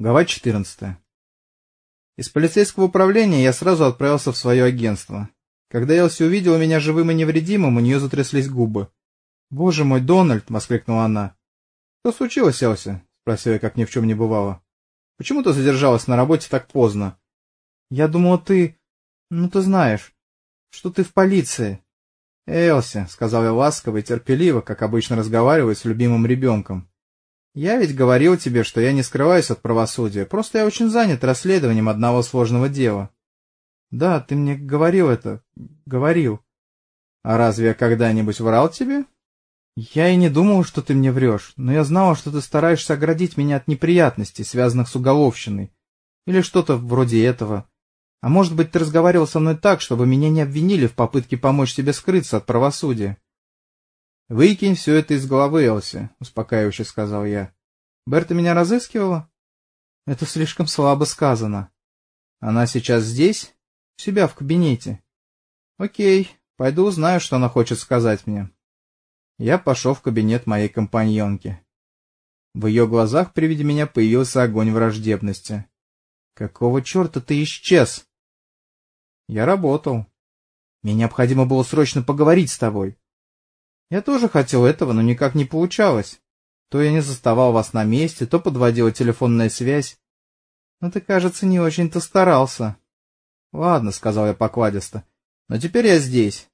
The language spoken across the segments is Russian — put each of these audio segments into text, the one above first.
Глава 14. Из полицейского управления я сразу отправился в свое агентство. Когда Элси увидела меня живым и невредимым, у нее затряслись губы. «Боже мой, Дональд!» — воскликнула она. «Что случилось, Элси?» — спросил я, как ни в чем не бывало. «Почему ты задержалась на работе так поздно?» «Я думала, ты... Ну, ты знаешь, что ты в полиции». «Элси», — сказал я ласково и терпеливо, как обычно разговариваю с любимым ребенком. Я ведь говорил тебе, что я не скрываюсь от правосудия, просто я очень занят расследованием одного сложного дела. Да, ты мне говорил это, говорил. А разве я когда-нибудь врал тебе? Я и не думал, что ты мне врешь, но я знала, что ты стараешься оградить меня от неприятностей, связанных с уголовщиной. Или что-то вроде этого. А может быть, ты разговаривал со мной так, чтобы меня не обвинили в попытке помочь тебе скрыться от правосудия. «Выкинь все это из головы, Элси», — успокаивающе сказал я. «Берта меня разыскивала?» «Это слишком слабо сказано». «Она сейчас здесь?» «У себя в кабинете». «Окей, пойду узнаю, что она хочет сказать мне». Я пошел в кабинет моей компаньонки. В ее глазах при виде меня появился огонь враждебности. «Какого черта ты исчез?» «Я работал. Мне необходимо было срочно поговорить с тобой. Я тоже хотел этого, но никак не получалось. То я не заставал вас на месте, то подводила телефонная связь. Но ты, кажется, не очень-то старался. — Ладно, — сказал я покладисто, — но теперь я здесь.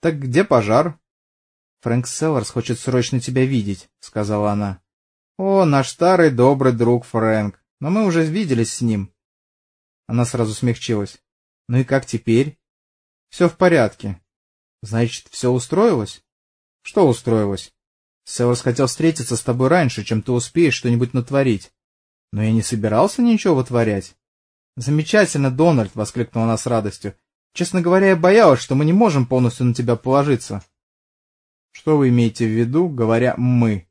Так где пожар? — Фрэнк Селларс хочет срочно тебя видеть, — сказала она. — О, наш старый добрый друг Фрэнк, но мы уже виделись с ним. Она сразу смягчилась. — Ну и как теперь? — Все в порядке. — Значит, все устроилось? Что устроилось? Северс хотел встретиться с тобой раньше, чем ты успеешь что-нибудь натворить. Но я не собирался ничего вытворять. Замечательно, Дональд, — воскликнула она с радостью. Честно говоря, я боялась, что мы не можем полностью на тебя положиться. Что вы имеете в виду, говоря «мы»?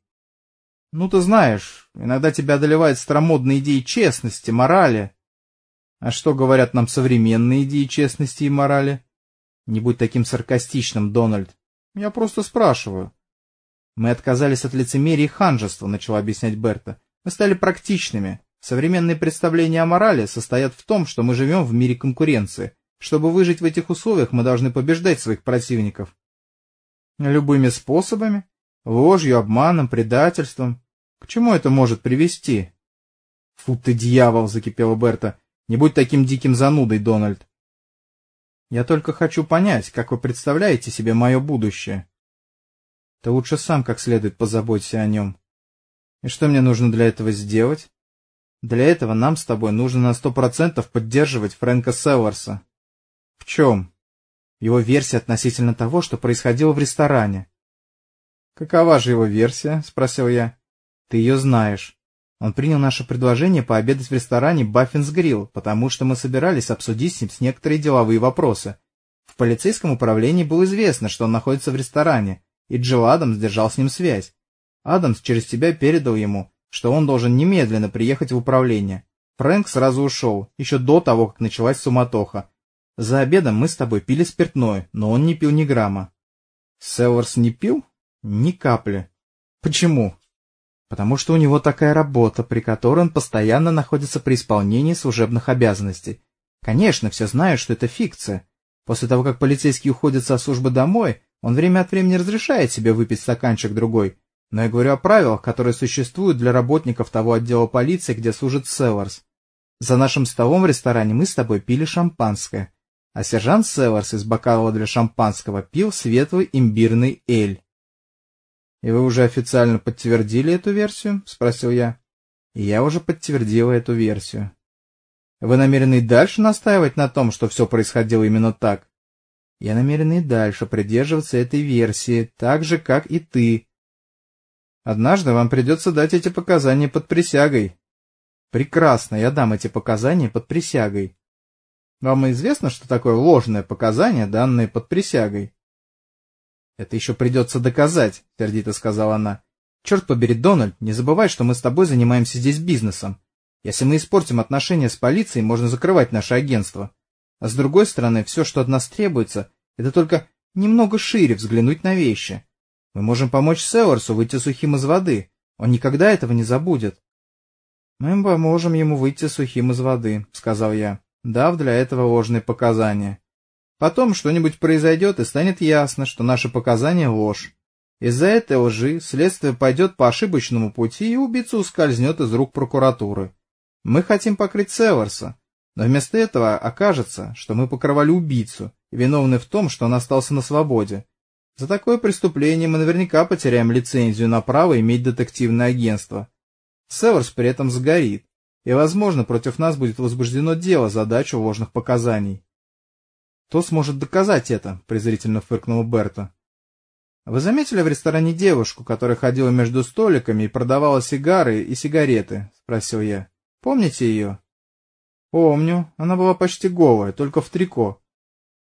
Ну, ты знаешь, иногда тебя одолевают старомодные идеи честности, морали. А что говорят нам современные идеи честности и морали? Не будь таким саркастичным, Дональд. Я просто спрашиваю. Мы отказались от лицемерия и ханжества, начала объяснять Берта. Мы стали практичными. Современные представления о морали состоят в том, что мы живем в мире конкуренции. Чтобы выжить в этих условиях, мы должны побеждать своих противников. Любыми способами? Ложью, обманом, предательством. К чему это может привести? Фу ты, дьявол, закипела Берта. Не будь таким диким занудой, Дональд. Я только хочу понять, как вы представляете себе мое будущее. Ты лучше сам как следует позаботься о нем. И что мне нужно для этого сделать? Для этого нам с тобой нужно на сто процентов поддерживать Фрэнка Селларса. В чем? Его версия относительно того, что происходило в ресторане. Какова же его версия? Спросил я. Ты ее знаешь. Он принял наше предложение пообедать в ресторане «Баффинс Грилл», потому что мы собирались обсудить с ним некоторые деловые вопросы. В полицейском управлении было известно, что он находится в ресторане, и Джилл Адамс держал с ним связь. Адамс через тебя передал ему, что он должен немедленно приехать в управление. Фрэнк сразу ушел, еще до того, как началась суматоха. За обедом мы с тобой пили спиртное, но он не пил ни грамма. Селларс не пил? Ни капли. Почему? Потому что у него такая работа, при которой он постоянно находится при исполнении служебных обязанностей. Конечно, все знают, что это фикция. После того, как полицейский уходит со службы домой, он время от времени разрешает себе выпить стаканчик другой. Но я говорю о правилах, которые существуют для работников того отдела полиции, где служит Селларс. За нашим столом в ресторане мы с тобой пили шампанское, а сержант Селларс из бокала для шампанского пил светлый имбирный эль. — И вы уже официально подтвердили эту версию? — спросил я. — И я уже подтвердила эту версию. — Вы намерены дальше настаивать на том, что все происходило именно так? — Я намерен и дальше придерживаться этой версии, так же, как и ты. — Однажды вам придется дать эти показания под присягой. — Прекрасно, я дам эти показания под присягой. — Вам известно, что такое ложное показание, данное под присягой? Это еще придется доказать, — сердито сказала она. Черт побери, Дональд, не забывай, что мы с тобой занимаемся здесь бизнесом. Если мы испортим отношения с полицией, можно закрывать наше агентство. А с другой стороны, все, что от нас требуется, это только немного шире взглянуть на вещи. Мы можем помочь Селларсу выйти сухим из воды. Он никогда этого не забудет. «Мы поможем ему выйти сухим из воды», — сказал я, дав для этого ложные показания. «Потом что-нибудь произойдет, и станет ясно, что наши показания — ложь. Из-за этой лжи следствие пойдет по ошибочному пути, и убийца ускользнет из рук прокуратуры. Мы хотим покрыть Северса, но вместо этого окажется, что мы покрывали убийцу, виновны в том, что он остался на свободе. За такое преступление мы наверняка потеряем лицензию на право иметь детективное агентство. Северс при этом сгорит, и, возможно, против нас будет возбуждено дело за дачу ложных показаний. «Кто сможет доказать это?» — презрительно фыркнула Берта. «Вы заметили в ресторане девушку, которая ходила между столиками и продавала сигары и сигареты?» — спросил я. «Помните ее?» «Помню. Она была почти голая, только в трико».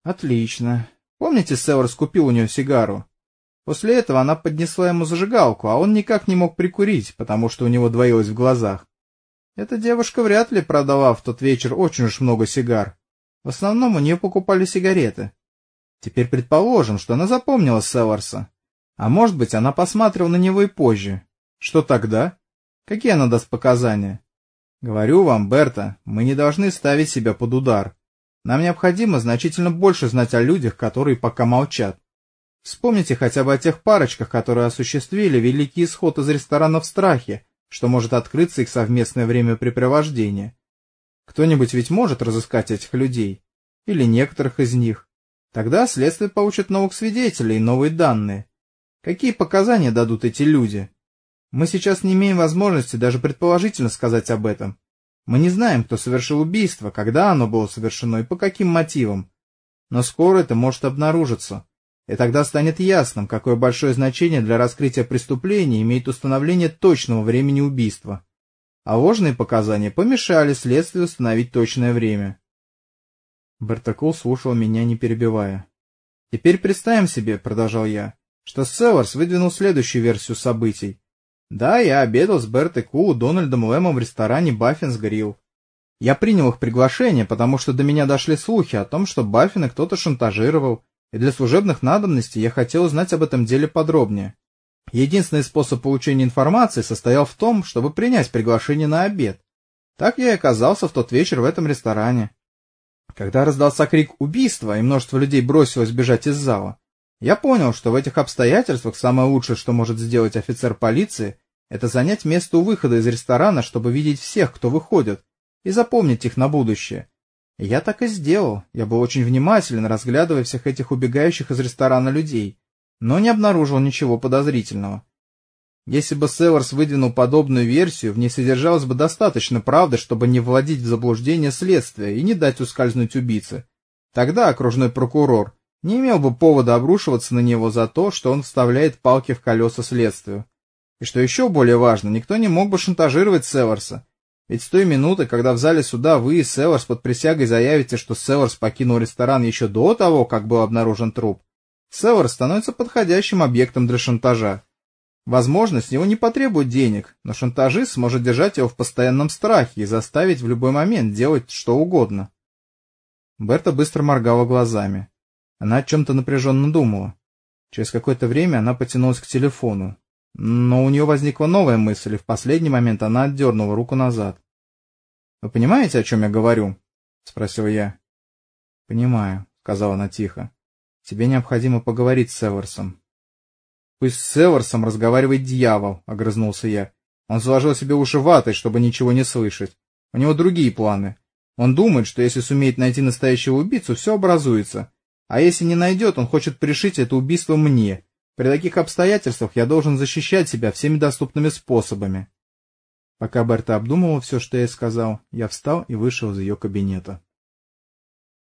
«Отлично. Помните, Северс купил у нее сигару? После этого она поднесла ему зажигалку, а он никак не мог прикурить, потому что у него двоилось в глазах. Эта девушка вряд ли продала в тот вечер очень уж много сигар. В основном у нее покупали сигареты. Теперь предположим, что она запомнила Селларса. А может быть, она посмотрела на него и позже. Что тогда? Какие она даст показания? Говорю вам, Берта, мы не должны ставить себя под удар. Нам необходимо значительно больше знать о людях, которые пока молчат. Вспомните хотя бы о тех парочках, которые осуществили великий исход из ресторана в страхе, что может открыться их совместное времяпрепровождение. Кто-нибудь ведь может разыскать этих людей? Или некоторых из них? Тогда следствие получит новых свидетелей новые данные. Какие показания дадут эти люди? Мы сейчас не имеем возможности даже предположительно сказать об этом. Мы не знаем, кто совершил убийство, когда оно было совершено и по каким мотивам. Но скоро это может обнаружиться. И тогда станет ясным, какое большое значение для раскрытия преступления имеет установление точного времени убийства. А ложные показания помешали следствию установить точное время. Бертакул слушал меня, не перебивая. «Теперь представим себе», — продолжал я, — что Селларс выдвинул следующую версию событий. Да, я обедал с Бертой Ку, Дональдом Лэмом в ресторане Баффинс Грилл. Я принял их приглашение, потому что до меня дошли слухи о том, что Баффина кто-то шантажировал, и для служебных надобностей я хотел узнать об этом деле подробнее. Единственный способ получения информации состоял в том, чтобы принять приглашение на обед. Так я и оказался в тот вечер в этом ресторане. Когда раздался крик убийства, и множество людей бросилось бежать из зала, я понял, что в этих обстоятельствах самое лучшее, что может сделать офицер полиции, это занять место у выхода из ресторана, чтобы видеть всех, кто выходит, и запомнить их на будущее, я так и сделал. Я был очень внимателен, разглядывая всех этих убегающих из ресторана людей, но не обнаружил ничего подозрительного. Если бы Северс выдвинул подобную версию, в ней содержалось бы достаточно правды, чтобы не вводить в заблуждение следствие и не дать ускользнуть убийце. Тогда окружной прокурор не имел бы повода обрушиваться на него за то, что он вставляет палки в колеса следствию. И что еще более важно, никто не мог бы шантажировать Северса, ведь с той минуты, когда в зале суда вы и Селларс под присягой заявите, что Селларс покинул ресторан еще до того, как был обнаружен труп, Селларс становится подходящим объектом для шантажа. Возможно, с него не потребуют денег, но шантажист сможет держать его в постоянном страхе и заставить в любой момент делать что угодно. Берта быстро моргала глазами. Она о чем-то напряженно думала. Через какое-то время она потянулась к телефону. Но у нее возникла новая мысль, и в последний момент она отдернула руку назад. — Вы понимаете, о чем я говорю? — спросил я. — Понимаю, — сказала она тихо. — Тебе необходимо поговорить с Северсом. — Пусть с Северсом разговаривает дьявол, — огрызнулся я. Он заложил себе уши ватой, чтобы ничего не слышать. У него другие планы. Он думает, что если сумеет найти настоящего убийцу, все образуется. А если не найдет, он хочет пришить это убийство мне, при таких обстоятельствах я должен защищать себя всеми доступными способами. Пока Берта обдумывала все, что я сказал, я встал и вышел из ее кабинета.